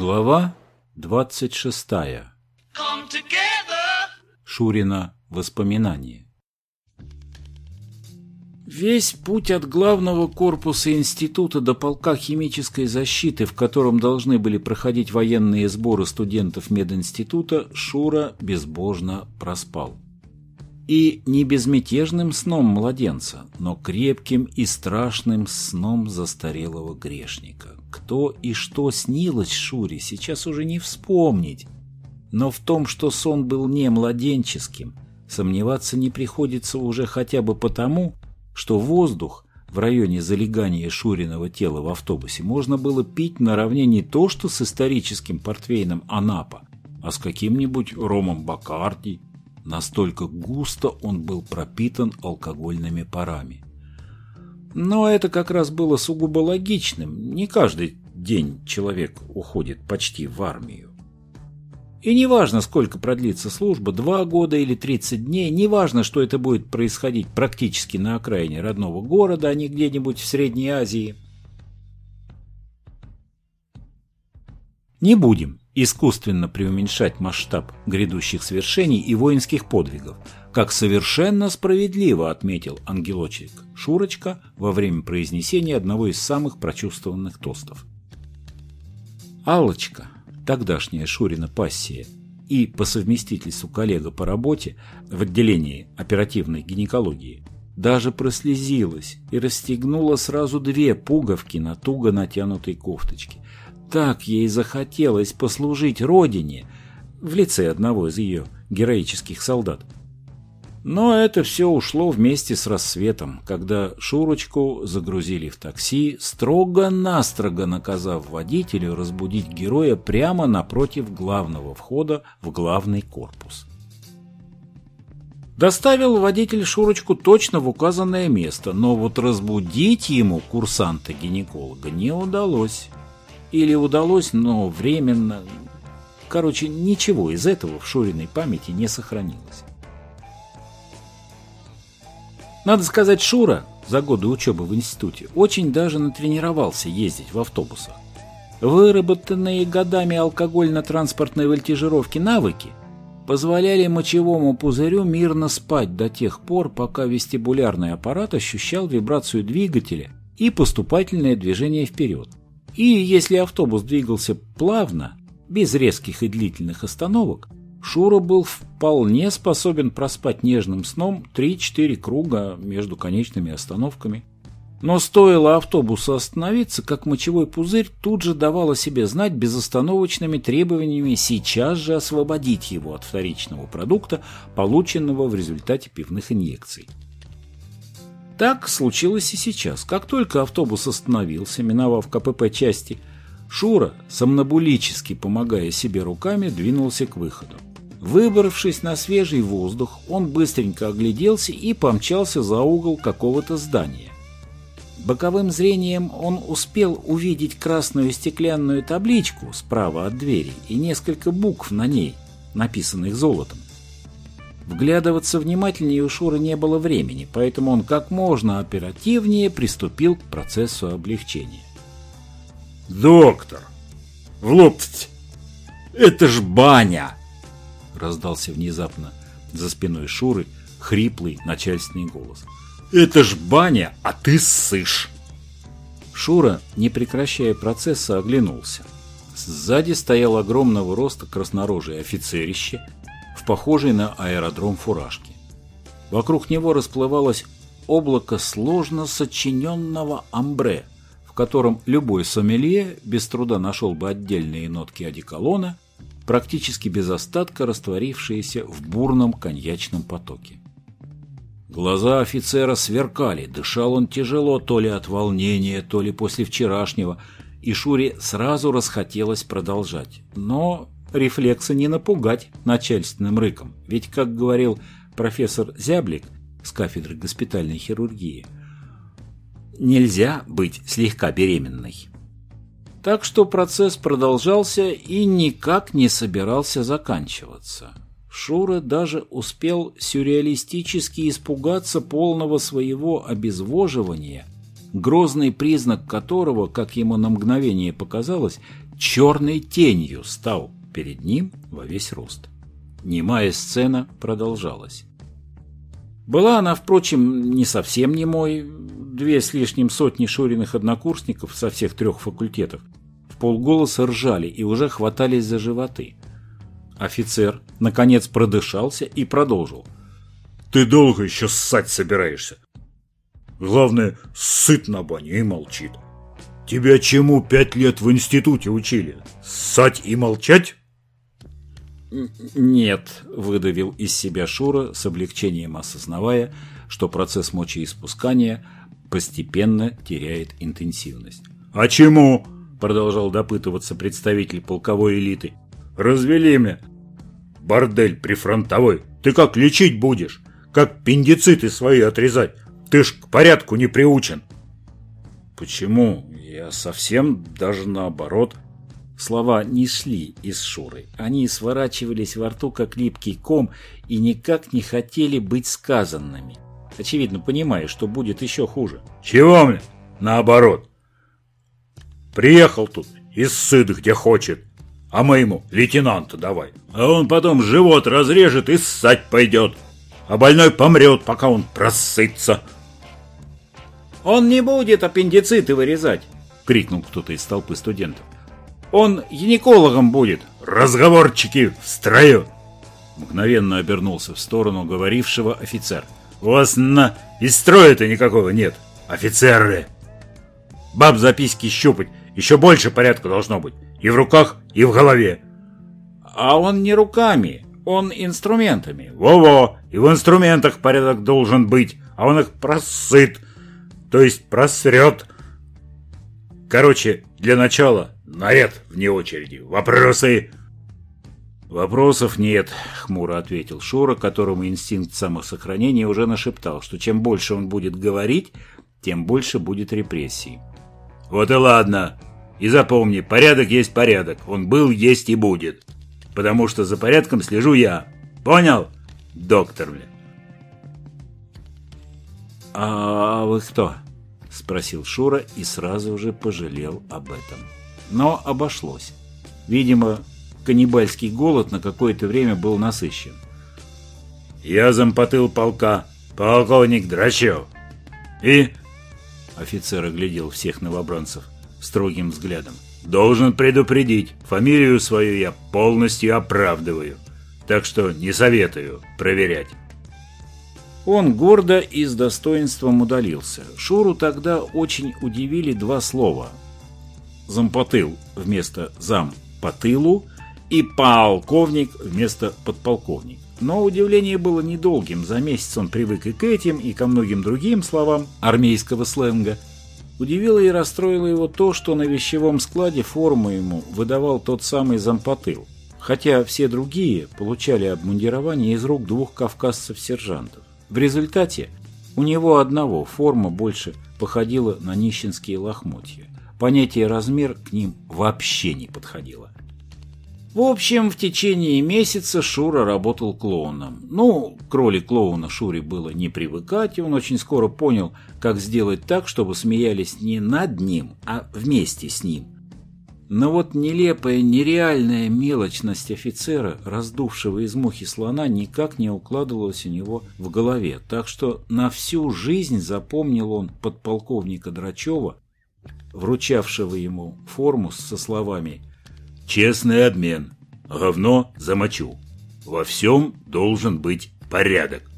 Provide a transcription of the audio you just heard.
Глава 26. Шурина воспоминания. Весь путь от главного корпуса института до полка химической защиты, в котором должны были проходить военные сборы студентов мединститута, Шура безбожно проспал. И не безмятежным сном младенца, но крепким и страшным сном застарелого грешника. Кто и что снилось Шуре, сейчас уже не вспомнить. Но в том, что сон был не младенческим, сомневаться не приходится уже хотя бы потому, что воздух в районе залегания Шуриного тела в автобусе можно было пить наравне не то что с историческим портвейном Анапа, а с каким-нибудь ромом Бакарди. Настолько густо он был пропитан алкогольными парами. Но это как раз было сугубо логичным. Не каждый день человек уходит почти в армию. И неважно, сколько продлится служба, два года или 30 дней, неважно, что это будет происходить практически на окраине родного города, а не где-нибудь в Средней Азии. Не будем искусственно преуменьшать масштаб грядущих свершений и воинских подвигов – как совершенно справедливо отметил ангелочек Шурочка во время произнесения одного из самых прочувствованных тостов. Аллочка, тогдашняя Шурина пассия и по совместительству коллега по работе в отделении оперативной гинекологии, даже прослезилась и расстегнула сразу две пуговки на туго натянутой кофточке. Так ей захотелось послужить родине в лице одного из ее героических солдат – но это все ушло вместе с рассветом, когда Шурочку загрузили в такси, строго-настрого наказав водителю разбудить героя прямо напротив главного входа в главный корпус. Доставил водитель Шурочку точно в указанное место, но вот разбудить ему курсанта-гинеколога не удалось. Или удалось, но временно. Короче, ничего из этого в Шуриной памяти не сохранилось. Надо сказать, Шура за годы учебы в институте очень даже натренировался ездить в автобусах. Выработанные годами алкогольно-транспортной вольтижировки навыки позволяли мочевому пузырю мирно спать до тех пор, пока вестибулярный аппарат ощущал вибрацию двигателя и поступательное движение вперед. И если автобус двигался плавно, без резких и длительных остановок, Шура был вполне способен проспать нежным сном 3-4 круга между конечными остановками. Но стоило автобусу остановиться, как мочевой пузырь тут же давал о себе знать безостановочными требованиями сейчас же освободить его от вторичного продукта, полученного в результате пивных инъекций. Так случилось и сейчас. Как только автобус остановился, миновав КПП части, Шура, сомнобулически помогая себе руками, двинулся к выходу. Выбравшись на свежий воздух, он быстренько огляделся и помчался за угол какого-то здания. Боковым зрением он успел увидеть красную стеклянную табличку справа от двери и несколько букв на ней, написанных золотом. Вглядываться внимательнее у Шуры не было времени, поэтому он как можно оперативнее приступил к процессу облегчения. «Доктор! В лоб Это ж баня!» раздался внезапно за спиной Шуры хриплый начальственный голос. «Это ж баня, а ты ссышь!» Шура, не прекращая процесса, оглянулся. Сзади стоял огромного роста краснорожий офицерище в похожей на аэродром фуражке. Вокруг него расплывалось облако сложно сочиненного амбре, в котором любой сомелье без труда нашел бы отдельные нотки одеколона – практически без остатка растворившиеся в бурном коньячном потоке. Глаза офицера сверкали, дышал он тяжело, то ли от волнения, то ли после вчерашнего, и Шуре сразу расхотелось продолжать. Но рефлекса не напугать начальственным рыком, ведь, как говорил профессор Зяблик с кафедры госпитальной хирургии, нельзя быть слегка беременной. Так что процесс продолжался и никак не собирался заканчиваться. Шура даже успел сюрреалистически испугаться полного своего обезвоживания, грозный признак которого, как ему на мгновение показалось, черной тенью стал перед ним во весь рост. Немая сцена продолжалась. Была она, впрочем, не совсем немой. Две с лишним сотни Шуриных однокурсников со всех трех факультетов в полголоса ржали и уже хватались за животы. Офицер, наконец, продышался и продолжил. «Ты долго еще ссать собираешься? Главное, сыт на бане и молчит. Тебя чему пять лет в институте учили? Ссать и молчать?» «Нет», — выдавил из себя Шура, с облегчением осознавая, что процесс мочеиспускания постепенно теряет интенсивность. «А чему?» — продолжал допытываться представитель полковой элиты. «Развели мне. Бордель прифронтовой. Ты как лечить будешь? Как пендициты свои отрезать? Ты ж к порядку не приучен». «Почему? Я совсем даже наоборот», Слова не шли из Шуры. Они сворачивались во рту, как липкий ком, и никак не хотели быть сказанными. Очевидно, понимая, что будет еще хуже. «Чего мне? Наоборот. Приехал тут и сыт где хочет, а мы ему лейтенанта давай. А он потом живот разрежет и ссать пойдет, а больной помрет, пока он просытся». «Он не будет аппендициты вырезать!» — крикнул кто-то из толпы студентов. Он гинекологом будет. Разговорчики в строю. Мгновенно обернулся в сторону говорившего офицер. У вас на и строя-то никакого нет. Офицеры. Баб записки щупать. Еще больше порядка должно быть. И в руках, и в голове. А он не руками, он инструментами. Во-во, и в инструментах порядок должен быть, а он их просыт, то есть просрет. Короче, для начала Наряд вне очереди. Вопросы?» «Вопросов нет», — хмуро ответил Шура, которому инстинкт самосохранения уже нашептал, что чем больше он будет говорить, тем больше будет репрессий. «Вот и ладно. И запомни, порядок есть порядок. Он был, есть и будет. Потому что за порядком слежу я. Понял, доктор, бля?» «А вы кто?» — спросил Шура и сразу же пожалел об этом но обошлось. Видимо, каннибальский голод на какое-то время был насыщен. «Я зампотыл полка, полковник Драчев. И...» Офицер оглядел всех новобранцев строгим взглядом. «Должен предупредить, фамилию свою я полностью оправдываю, так что не советую проверять». Он гордо и с достоинством удалился. Шуру тогда очень удивили два слова зампотыл вместо зам по тылу и полковник вместо подполковник. Но удивление было недолгим. За месяц он привык и к этим, и ко многим другим словам армейского сленга. Удивило и расстроило его то, что на вещевом складе форму ему выдавал тот самый зампотыл, хотя все другие получали обмундирование из рук двух кавказцев-сержантов. В результате у него одного форма больше походила на нищенские лохмотья. Понятие «размер» к ним вообще не подходило. В общем, в течение месяца Шура работал клоуном. Ну, к роли клоуна Шуре было не привыкать, и он очень скоро понял, как сделать так, чтобы смеялись не над ним, а вместе с ним. Но вот нелепая, нереальная мелочность офицера, раздувшего из мухи слона, никак не укладывалась у него в голове, так что на всю жизнь запомнил он подполковника Драчева вручавшего ему форму со словами «Честный обмен. Говно замочу. Во всем должен быть порядок».